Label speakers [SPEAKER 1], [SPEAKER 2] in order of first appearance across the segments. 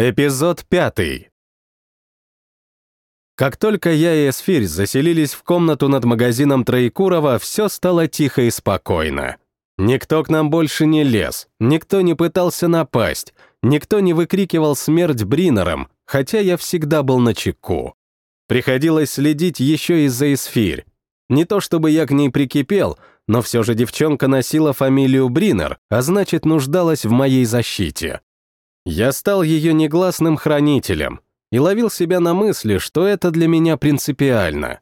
[SPEAKER 1] Эпизод пятый. Как только я и Эсфирь заселились в комнату над магазином Троекурова, все стало тихо и спокойно. Никто к нам больше не лез, никто не пытался напасть, никто не выкрикивал смерть Бринером, хотя я всегда был на чеку. Приходилось следить еще и за Эсфирь. Не то чтобы я к ней прикипел, но все же девчонка носила фамилию Бринер, а значит нуждалась в моей защите. Я стал ее негласным хранителем и ловил себя на мысли, что это для меня принципиально.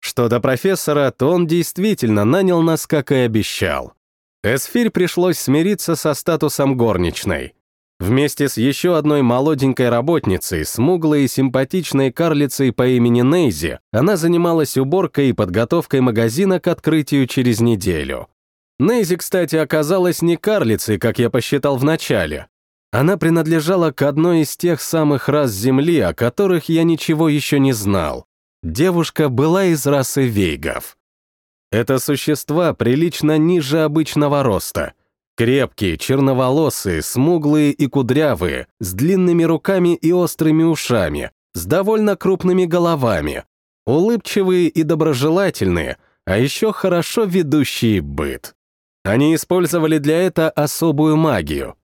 [SPEAKER 1] Что до профессора, то он действительно нанял нас, как и обещал. Эсфирь пришлось смириться со статусом горничной. Вместе с еще одной молоденькой работницей, смуглой и симпатичной карлицей по имени Нейзи, она занималась уборкой и подготовкой магазина к открытию через неделю. Нейзи, кстати, оказалась не карлицей, как я посчитал вначале, она принадлежала к одной из тех самых рас Земли, о которых я ничего еще не знал. Девушка была из расы вейгов. Это существа прилично ниже обычного роста. Крепкие, черноволосые, смуглые и кудрявые, с длинными руками и острыми ушами, с довольно крупными головами, улыбчивые и доброжелательные, а еще хорошо ведущие быт. Они использовали для этого особую магию —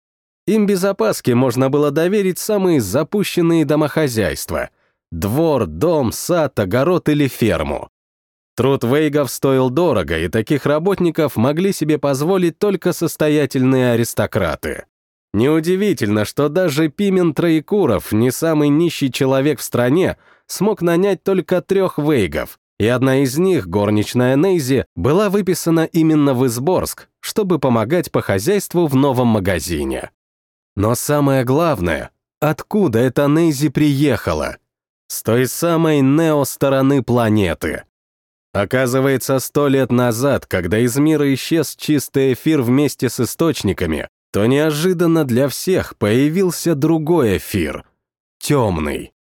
[SPEAKER 1] им без опаски можно было доверить самые запущенные домохозяйства — двор, дом, сад, огород или ферму. Труд вейгов стоил дорого, и таких работников могли себе позволить только состоятельные аристократы. Неудивительно, что даже Пимен Троекуров, не самый нищий человек в стране, смог нанять только трех вейгов, и одна из них, горничная Нейзи, была выписана именно в Изборск, чтобы помогать по хозяйству в новом магазине. Но самое главное, откуда эта Нейзи приехала? С той самой нео-стороны планеты. Оказывается, сто лет назад, когда из мира исчез чистый эфир вместе с источниками, то неожиданно для всех появился другой эфир — темный.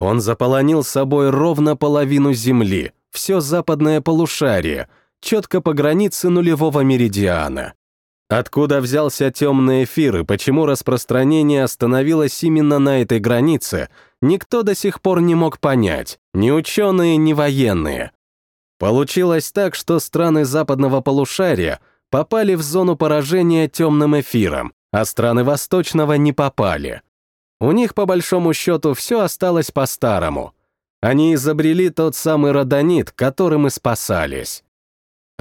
[SPEAKER 1] Он заполонил собой ровно половину Земли, все западное полушарие, четко по границе нулевого меридиана. Откуда взялся темный эфир и почему распространение остановилось именно на этой границе, никто до сих пор не мог понять, ни ученые, ни военные. Получилось так, что страны западного полушария попали в зону поражения темным эфиром, а страны восточного не попали. У них, по большому счету, все осталось по-старому. Они изобрели тот самый родонит, которым и спасались.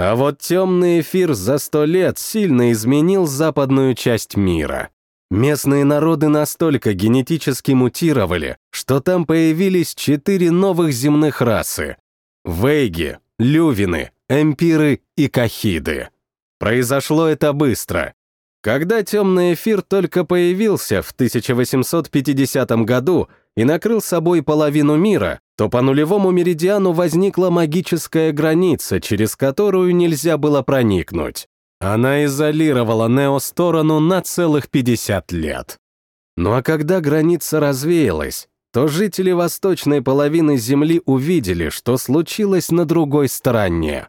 [SPEAKER 1] А вот темный эфир за сто лет сильно изменил западную часть мира. Местные народы настолько генетически мутировали, что там появились четыре новых земных расы — вейги, лювины, эмпиры и кахиды. Произошло это быстро. Когда темный эфир только появился в 1850 году и накрыл собой половину мира, то по нулевому меридиану возникла магическая граница, через которую нельзя было проникнуть. Она изолировала Нео-сторону на целых 50 лет. Ну а когда граница развеялась, то жители восточной половины Земли увидели, что случилось на другой стороне.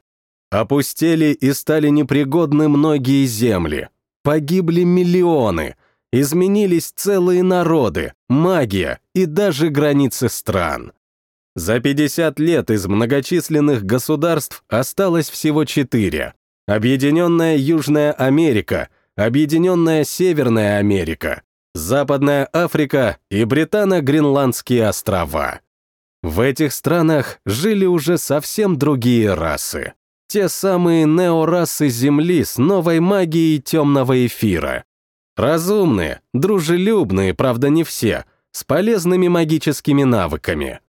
[SPEAKER 1] Опустели и стали непригодны многие земли. Погибли миллионы. Изменились целые народы, магия и даже границы стран. За 50 лет из многочисленных государств осталось всего четыре. Объединенная Южная Америка, Объединенная Северная Америка, Западная Африка и Британо-Гренландские острова. В этих странах жили уже совсем другие расы. Те самые неорасы Земли с новой магией темного эфира. Разумные, дружелюбные, правда не все, с полезными магическими навыками.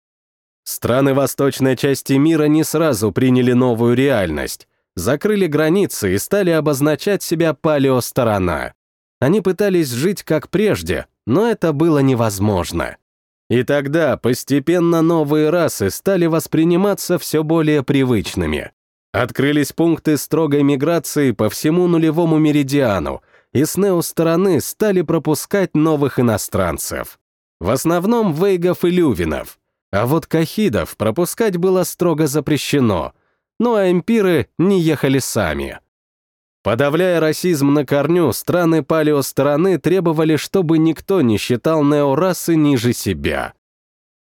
[SPEAKER 1] Страны восточной части мира не сразу приняли новую реальность, закрыли границы и стали обозначать себя палеосторона. Они пытались жить как прежде, но это было невозможно. И тогда постепенно новые расы стали восприниматься все более привычными. Открылись пункты строгой миграции по всему нулевому меридиану, и с нео-стороны стали пропускать новых иностранцев. В основном вейгов и лювинов — а вот кахидов пропускать было строго запрещено, ну а эмпиры не ехали сами. Подавляя расизм на корню, страны палеостороны требовали, чтобы никто не считал неорасы ниже себя.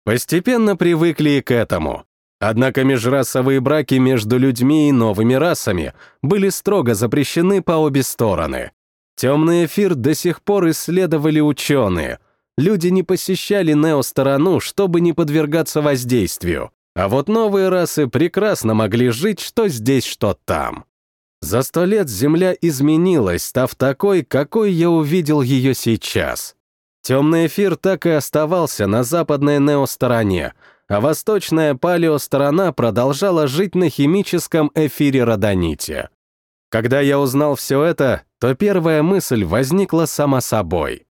[SPEAKER 1] Постепенно привыкли и к этому. Однако межрасовые браки между людьми и новыми расами были строго запрещены по обе стороны. Темный эфир до сих пор исследовали ученые. Люди не посещали неосторону, чтобы не подвергаться воздействию. А вот новые расы прекрасно могли жить что здесь, что там. За сто лет Земля изменилась, став такой, какой я увидел ее сейчас. Темный эфир так и оставался на западной неостороне, а восточная палеосторона продолжала жить на химическом эфире родоните. Когда я узнал все это, то первая мысль возникла сама собой.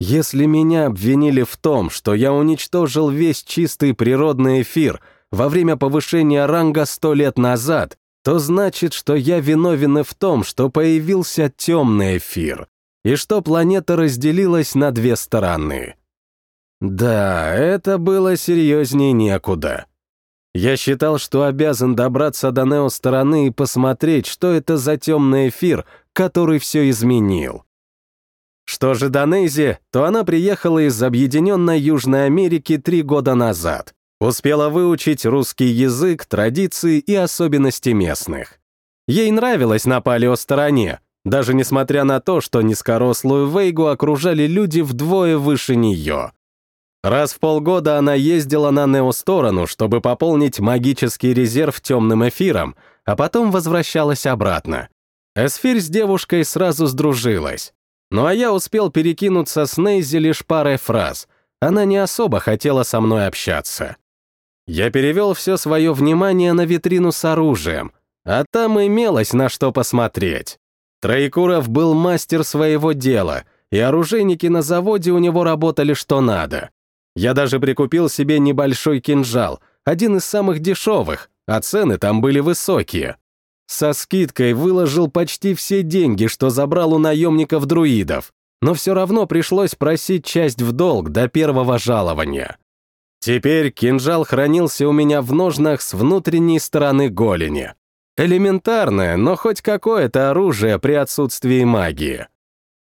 [SPEAKER 1] Если меня обвинили в том, что я уничтожил весь чистый природный эфир во время повышения ранга сто лет назад, то значит, что я виновен и в том, что появился темный эфир, и что планета разделилась на две стороны. Да, это было серьезнее некуда. Я считал, что обязан добраться до Нео-стороны и посмотреть, что это за темный эфир, который все изменил. Что же до Нейзи, то она приехала из Объединенной Южной Америки три года назад. Успела выучить русский язык, традиции и особенности местных. Ей нравилось на палеостороне, даже несмотря на то, что низкорослую Вейгу окружали люди вдвое выше нее. Раз в полгода она ездила на Нео-сторону, чтобы пополнить магический резерв темным эфиром, а потом возвращалась обратно. Эсфирь с девушкой сразу сдружилась. Ну а я успел перекинуться с Нейзи лишь парой фраз. Она не особо хотела со мной общаться. Я перевел все свое внимание на витрину с оружием, а там имелось на что посмотреть. Троекуров был мастер своего дела, и оружейники на заводе у него работали что надо. Я даже прикупил себе небольшой кинжал, один из самых дешевых, а цены там были высокие. Со скидкой выложил почти все деньги, что забрал у наемников-друидов, но все равно пришлось просить часть в долг до первого жалования. Теперь кинжал хранился у меня в ножнах с внутренней стороны голени. Элементарное, но хоть какое-то оружие при отсутствии магии.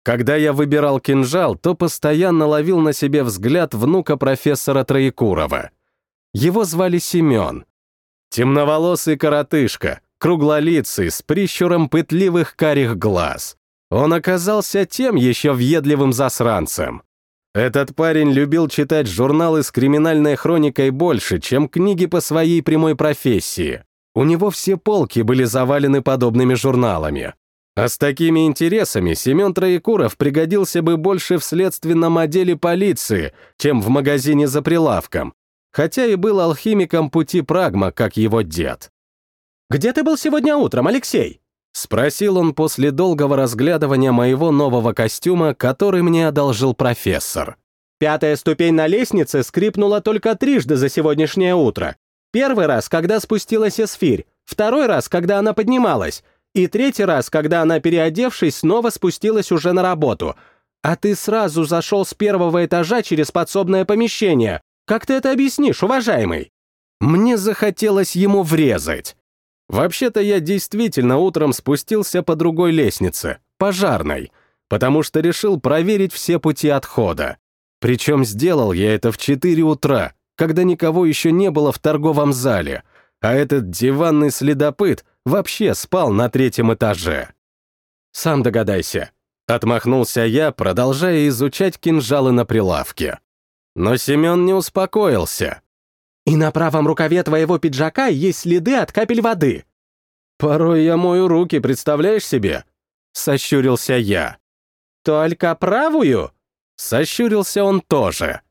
[SPEAKER 1] Когда я выбирал кинжал, то постоянно ловил на себе взгляд внука профессора Троекурова. Его звали Семен. Темноволосый коротышка, круглолицый, с прищуром пытливых карих глаз. Он оказался тем еще въедливым засранцем. Этот парень любил читать журналы с криминальной хроникой больше, чем книги по своей прямой профессии. У него все полки были завалены подобными журналами. А с такими интересами Семен Троекуров пригодился бы больше в следственном отделе полиции, чем в магазине за прилавком, хотя и был алхимиком пути прагма, как его дед. «Где ты был сегодня утром, Алексей?» — спросил он после долгого разглядывания моего нового костюма, который мне одолжил профессор. «Пятая ступень на лестнице скрипнула только трижды за сегодняшнее утро. Первый раз, когда спустилась эсфирь, второй раз, когда она поднималась, и третий раз, когда она, переодевшись, снова спустилась уже на работу. А ты сразу зашел с первого этажа через подсобное помещение. Как ты это объяснишь, уважаемый?» Мне захотелось ему врезать. Вообще-то я действительно утром спустился по другой лестнице, пожарной, потому что решил проверить все пути отхода. Причем сделал я это в 4 утра, когда никого еще не было в торговом зале, а этот диванный следопыт вообще спал на третьем этаже. «Сам догадайся», — отмахнулся я, продолжая изучать кинжалы на прилавке. Но Семен не успокоился. И на правом рукаве твоего пиджака есть следы от капель воды. Порой я мою руки, представляешь себе? Сощурился я. Только правую? Сощурился он тоже.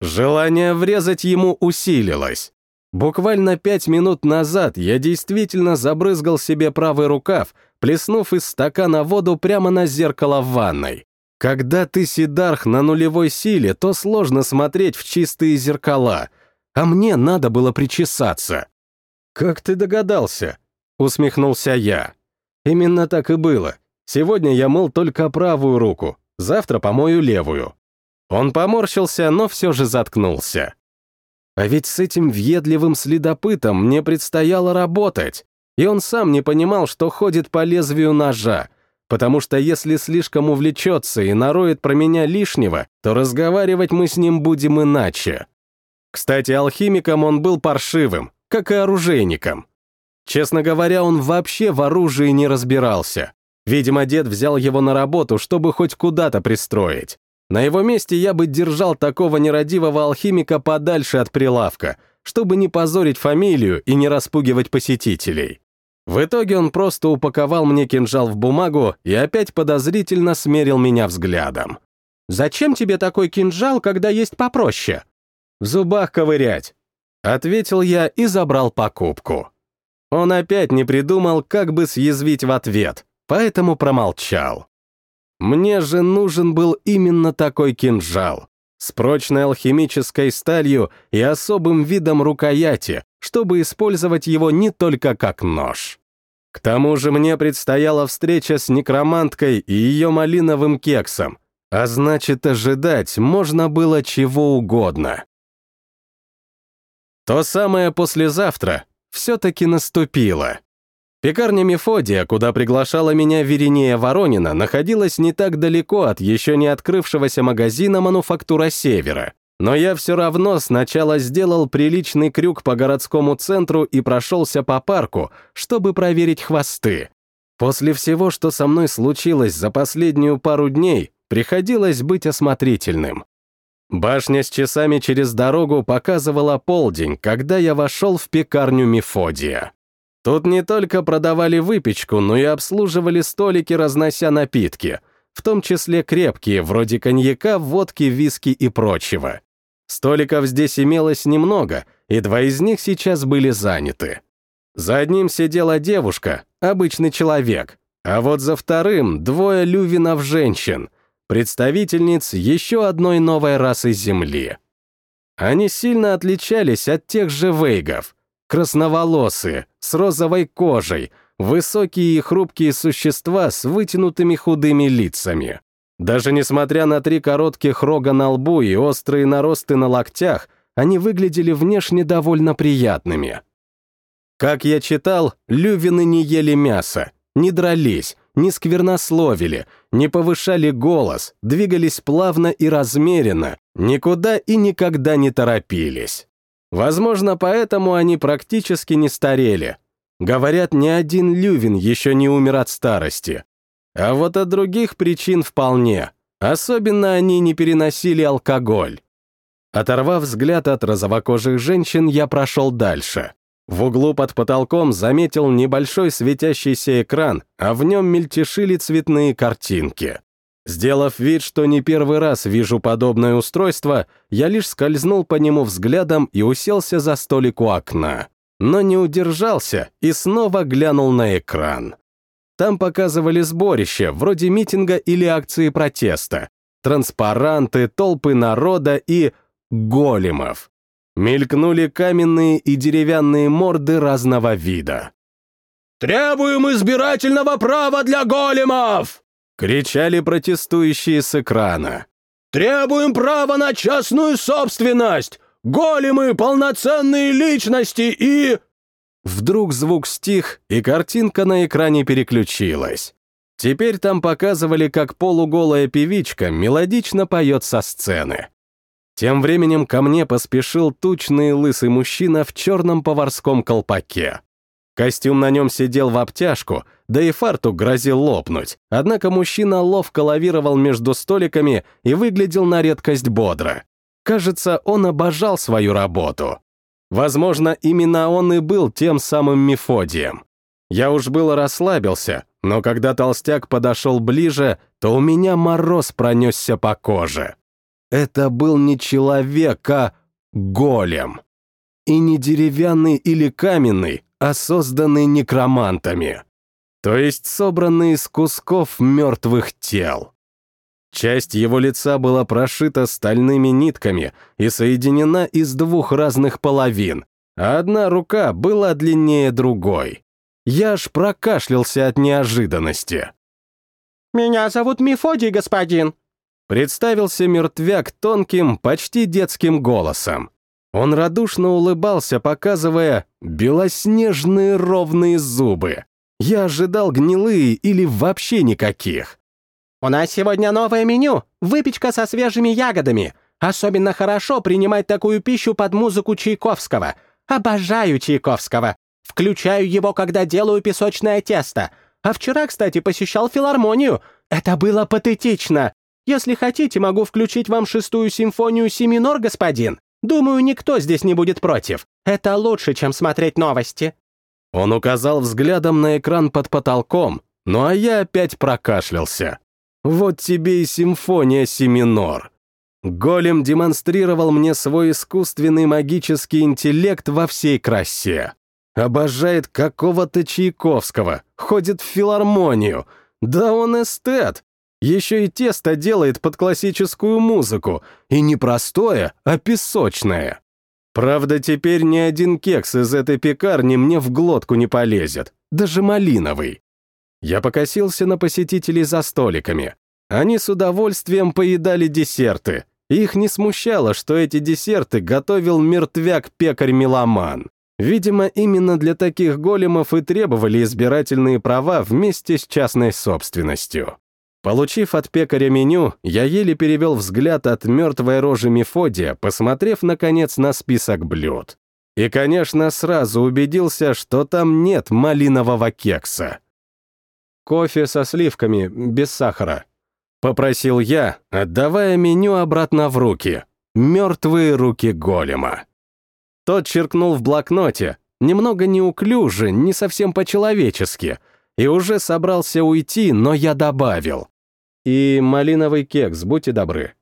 [SPEAKER 1] Желание врезать ему усилилось. Буквально пять минут назад я действительно забрызгал себе правый рукав, плеснув из стакана воду прямо на зеркало в ванной. Когда ты сидарх на нулевой силе, то сложно смотреть в чистые зеркала — а мне надо было причесаться. «Как ты догадался?» — усмехнулся я. «Именно так и было. Сегодня я мыл только правую руку, завтра помою левую». Он поморщился, но все же заткнулся. А ведь с этим въедливым следопытом мне предстояло работать. и он сам не понимал, что ходит по лезвию ножа, потому что если слишком увлечется и нароет про меня лишнего, то разговаривать мы с ним будем иначе. Кстати, алхимиком он был паршивым, как и оружейником. Честно говоря, он вообще в оружии не разбирался. Видимо, дед взял его на работу, чтобы хоть куда-то пристроить. На его месте я бы держал такого нерадивого алхимика подальше от прилавка, чтобы не позорить фамилию и не распугивать посетителей. В итоге он просто упаковал мне кинжал в бумагу и опять подозрительно смерил меня взглядом. «Зачем тебе такой кинжал, когда есть попроще?» «В зубах ковырять», — ответил я и забрал покупку. Он опять не придумал, как бы съязвить в ответ, поэтому промолчал. Мне же нужен был именно такой кинжал, с прочной алхимической сталью и особым видом рукояти, чтобы использовать его не только как нож. К тому же мне предстояла встреча с некроманткой и ее малиновым кексом, а значит, ожидать можно было чего угодно. То самое послезавтра все-таки наступило. Пекарня Мефодия, куда приглашала меня Веринея Воронина, находилась не так далеко от еще не открывшегося магазина «Мануфактура Севера». Но я все равно сначала сделал приличный крюк по городскому центру и прошелся по парку, чтобы проверить хвосты. После всего, что со мной случилось за последнюю пару дней, приходилось быть осмотрительным. Башня с часами через дорогу показывала полдень, когда я вошел в пекарню Мефодия. Тут не только продавали выпечку, но и обслуживали столики, разнося напитки, в том числе крепкие, вроде коньяка, водки, виски и прочего. Столиков здесь имелось немного, и два из них сейчас были заняты. За одним сидела девушка, обычный человек, а вот за вторым двое лювинов женщин, представительниц еще одной новой расы Земли. Они сильно отличались от тех же вейгов, красноволосые, с розовой кожей, высокие и хрупкие существа с вытянутыми худыми лицами. Даже несмотря на три коротких рога на лбу и острые наросты на локтях, они выглядели внешне довольно приятными. Как я читал, лювины не ели мясо, не дрались, не сквернословили, не повышали голос, двигались плавно и размеренно, никуда и никогда не торопились. Возможно, поэтому они практически не старели. Говорят, ни один Лювин еще не умер от старости. А вот от других причин вполне. Особенно они не переносили алкоголь. Оторвав взгляд от розовокожих женщин, я прошел дальше. В углу под потолком заметил небольшой светящийся экран, а в нем мельтешили цветные картинки. Сделав вид, что не первый раз вижу подобное устройство, я лишь скользнул по нему взглядом и уселся за столик у окна. Но не удержался и снова глянул на экран. Там показывали сборище, вроде митинга или акции протеста, транспаранты, толпы народа и големов. Мелькнули каменные и деревянные морды разного вида. «Требуем избирательного права для големов!» Кричали протестующие с экрана. «Требуем права на частную собственность! Големы — полноценные личности и...» Вдруг звук стих, и картинка на экране переключилась. Теперь там показывали, как полуголая певичка мелодично поет со сцены. Тем временем ко мне поспешил тучный лысый мужчина в черном поварском колпаке. Костюм на нем сидел в обтяжку, да и фартук грозил лопнуть, однако мужчина ловко лавировал между столиками и выглядел на редкость бодро. Кажется, он обожал свою работу. Возможно, именно он и был тем самым Мефодием. Я уж было расслабился, но когда толстяк подошел ближе, то у меня мороз пронесся по коже. Это был не человек, а голем. И не деревянный или каменный, а созданный некромантами. То есть собранный из кусков мертвых тел. Часть его лица была прошита стальными нитками и соединена из двух разных половин, а одна рука была длиннее другой. Я аж прокашлялся от неожиданности.
[SPEAKER 2] «Меня зовут Мефодий, господин»,
[SPEAKER 1] Представился мертвяк тонким, почти детским голосом. Он радушно улыбался, показывая белоснежные ровные зубы. Я ожидал гнилые или вообще никаких.
[SPEAKER 2] «У нас сегодня новое меню — выпечка со свежими ягодами. Особенно хорошо принимать такую пищу под музыку Чайковского. Обожаю Чайковского. Включаю его, когда делаю песочное тесто. А вчера, кстати, посещал филармонию. Это было патетично. Если хотите, могу включить вам шестую симфонию Семинор, господин. Думаю, никто здесь не будет против. Это лучше, чем смотреть новости».
[SPEAKER 1] Он указал взглядом на экран под потолком, ну а я опять прокашлялся. Вот тебе и симфония Семинор. Голем демонстрировал мне свой искусственный магический интеллект во всей красе. Обожает какого-то Чайковского, ходит в филармонию. Да он эстет. Еще и тесто делает под классическую музыку. И не простое, а песочное. Правда, теперь ни один кекс из этой пекарни мне в глотку не полезет. Даже малиновый. Я покосился на посетителей за столиками. Они с удовольствием поедали десерты. Их не смущало, что эти десерты готовил мертвяк-пекарь-меломан. Видимо, именно для таких големов и требовали избирательные права вместе с частной собственностью. Получив от пекаря меню, я еле перевел взгляд от мертвой рожи Мефодия, посмотрев, наконец, на список блюд. И, конечно, сразу убедился, что там нет малинового кекса. «Кофе со сливками, без сахара», — попросил я, отдавая меню обратно в руки. Мертвые руки голема. Тот черкнул в блокноте, немного неуклюже, не совсем по-человечески, и уже собрался уйти, но я добавил. И малиновый кекс, будьте добры.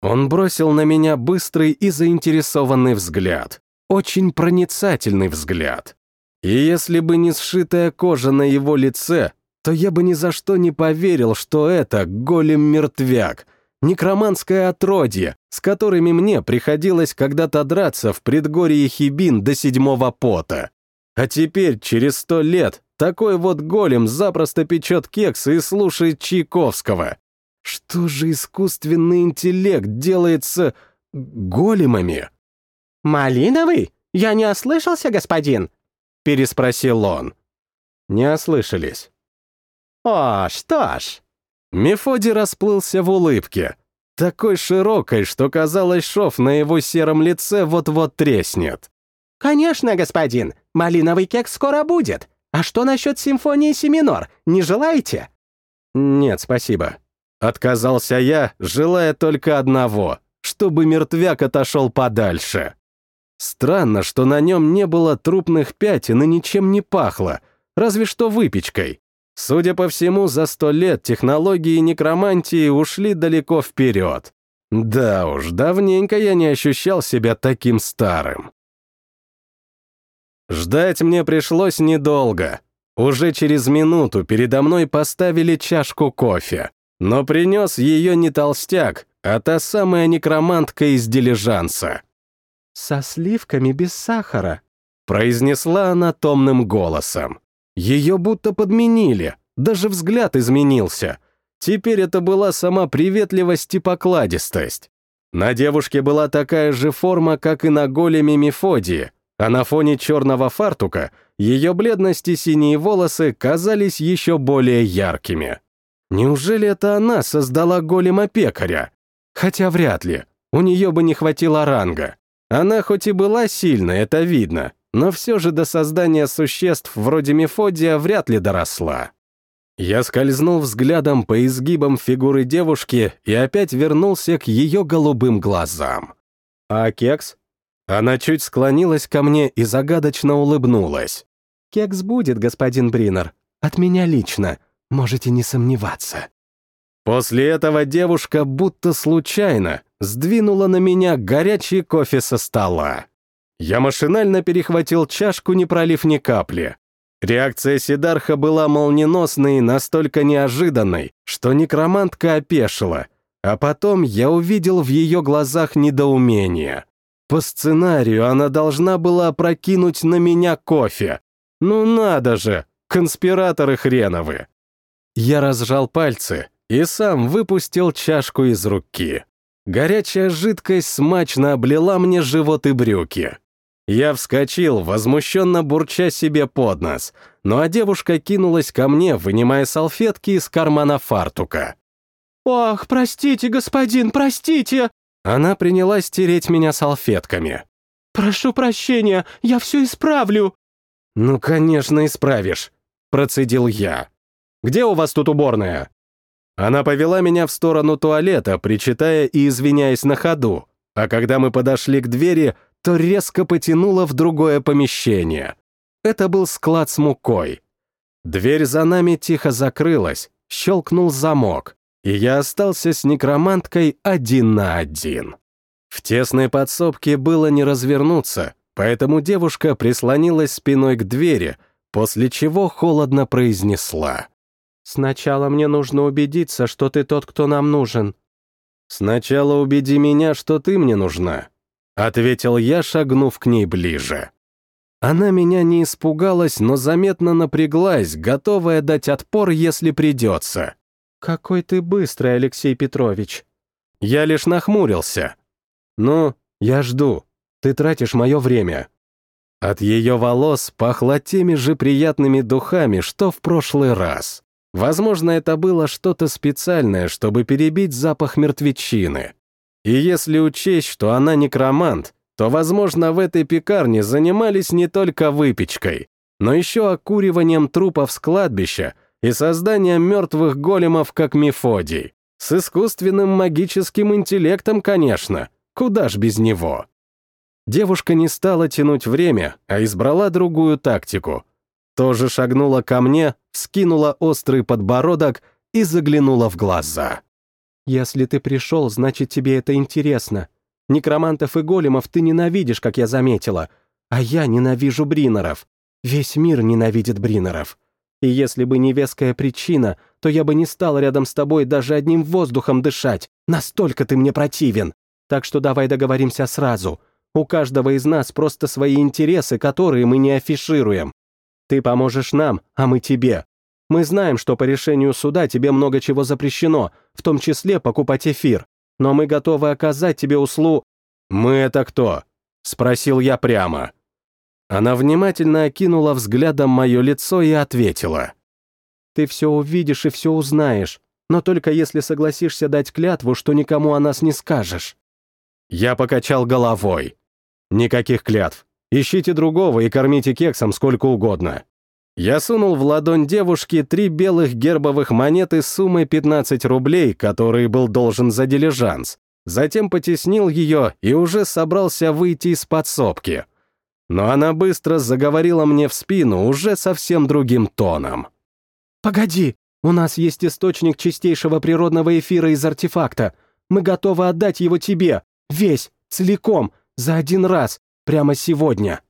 [SPEAKER 1] Он бросил на меня быстрый и заинтересованный взгляд. Очень проницательный взгляд. И если бы не сшитая кожа на его лице, то я бы ни за что не поверил, что это голем-мертвяк — некроманское отродье, с которыми мне приходилось когда-то драться в предгорье Хибин до седьмого пота. А теперь, через сто лет, такой вот голем запросто печет кексы и слушает Чайковского. Что же искусственный интеллект делает с... големами?
[SPEAKER 2] «Малиновый? Я не ослышался, господин?»
[SPEAKER 1] — переспросил он. Не ослышались.
[SPEAKER 2] «О, что ж...»
[SPEAKER 1] Мефодий расплылся в улыбке, такой широкой, что казалось, шов на его сером лице вот-вот треснет.
[SPEAKER 2] «Конечно, господин, малиновый кекс скоро будет. А что насчет симфонии Семинор, не желаете?»
[SPEAKER 1] «Нет, спасибо». Отказался я, желая только одного, чтобы мертвяк отошел подальше. Странно, что на нем не было трупных пятен и ничем не пахло, разве что выпечкой. Судя по всему, за сто лет технологии некромантии ушли далеко вперед. Да уж, давненько я не ощущал себя таким старым. Ждать мне пришлось недолго. Уже через минуту передо мной поставили чашку кофе. Но принес ее не толстяк, а та самая некромантка из дилижанса.
[SPEAKER 2] «Со сливками без сахара», —
[SPEAKER 1] произнесла она томным голосом. Ее будто подменили, даже взгляд изменился. Теперь это была сама приветливость и покладистость. На девушке была такая же форма, как и на големе Мефодии, а на фоне черного фартука ее бледность и синие волосы казались еще более яркими. Неужели это она создала голема-пекаря? Хотя вряд ли, у нее бы не хватило ранга. Она хоть и была сильной, это видно, но все же до создания существ вроде Мефодия вряд ли доросла. Я скользнул взглядом по изгибам фигуры девушки и опять вернулся к ее голубым глазам. «А кекс?» Она чуть склонилась ко мне и загадочно улыбнулась. «Кекс будет, господин Бринер. От меня лично. Можете не сомневаться». После этого девушка будто случайно сдвинула на меня горячий кофе со стола. Я машинально перехватил чашку, не пролив ни капли. Реакция Сидарха была молниеносной и настолько неожиданной, что некромантка опешила, а потом я увидел в ее глазах недоумение. По сценарию она должна была опрокинуть на меня кофе. Ну надо же, конспираторы хреновы. Я разжал пальцы и сам выпустил чашку из руки. Горячая жидкость смачно облила мне живот и брюки. Я вскочил, возмущенно бурча себе под нос, ну а девушка кинулась ко мне, вынимая салфетки из кармана фартука.
[SPEAKER 2] «Ох, простите, господин, простите!»
[SPEAKER 1] Она принялась тереть меня салфетками.
[SPEAKER 2] «Прошу прощения, я все исправлю!»
[SPEAKER 1] «Ну, конечно, исправишь», — процедил я. «Где у вас тут уборная?» Она повела меня в сторону туалета, причитая и извиняясь на ходу, а когда мы подошли к двери, то резко потянула в другое помещение. Это был склад с мукой. Дверь за нами тихо закрылась, щелкнул замок, и я остался с некроманткой один на один. В тесной подсобке было не развернуться, поэтому девушка прислонилась спиной к двери, после чего холодно произнесла.
[SPEAKER 2] Сначала мне нужно убедиться, что ты тот, кто нам нужен».
[SPEAKER 1] «Сначала убеди меня, что ты мне нужна», — ответил я, шагнув к ней ближе. Она меня не испугалась, но заметно напряглась, готовая дать отпор, если придется.
[SPEAKER 2] «Какой ты быстрый, Алексей Петрович!»
[SPEAKER 1] Я лишь нахмурился. «Ну, я жду. Ты тратишь мое время». От ее волос пахло теми же приятными духами, что в прошлый раз. Возможно, это было что-то специальное, чтобы перебить запах мертвечины. И если учесть, что она некромант, то, возможно, в этой пекарне занимались не только выпечкой, но еще окуриванием трупов с кладбища и созданием мертвых големов, как Мефодий. С искусственным магическим интеллектом, конечно. Куда ж без него? Девушка не стала тянуть время, а избрала другую тактику — тоже шагнула ко мне, скинула острый подбородок и заглянула в глаза.
[SPEAKER 2] «Если ты пришел, значит, тебе это интересно. Некромантов и големов ты ненавидишь, как я заметила. А я ненавижу бринеров. Весь мир ненавидит бринеров. И если бы не веская причина, то я бы не стал рядом с тобой даже одним воздухом дышать. Настолько ты мне противен. Так что давай договоримся сразу. У каждого из нас просто свои интересы, которые мы не афишируем. Ты поможешь нам, а мы тебе. Мы знаем, что по решению суда тебе много чего запрещено, в том числе покупать эфир, но мы готовы оказать тебе услугу...»
[SPEAKER 1] «Мы это кто?» — спросил я прямо. Она внимательно окинула взглядом мое лицо и ответила.
[SPEAKER 2] «Ты все увидишь и все узнаешь, но только если согласишься дать клятву, что никому о нас не скажешь».
[SPEAKER 1] Я покачал головой. «Никаких клятв. Ищите другого и кормите кексом сколько угодно. Я сунул в ладонь девушки три белых гербовых монеты с суммой 15 рублей, которые был должен за дилижанс. Затем потеснил ее и уже собрался выйти из подсобки. Но она быстро заговорила мне в спину уже совсем другим тоном.
[SPEAKER 2] «Погоди, у нас есть источник чистейшего природного эфира из артефакта. Мы готовы отдать его тебе, весь, целиком, за один раз, прямо сегодня.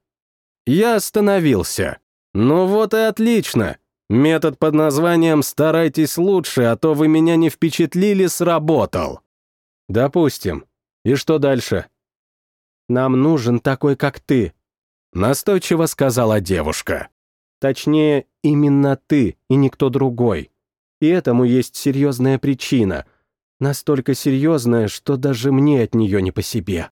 [SPEAKER 1] Я остановился. Ну вот и отлично. Метод под названием «старайтесь лучше, а то вы меня не впечатлили» сработал. Допустим. И что дальше?
[SPEAKER 2] Нам нужен такой, как ты,
[SPEAKER 1] настойчиво сказала девушка.
[SPEAKER 2] Точнее, именно ты и никто другой. И этому есть серьезная причина. Настолько серьезная, что даже мне от нее не по себе.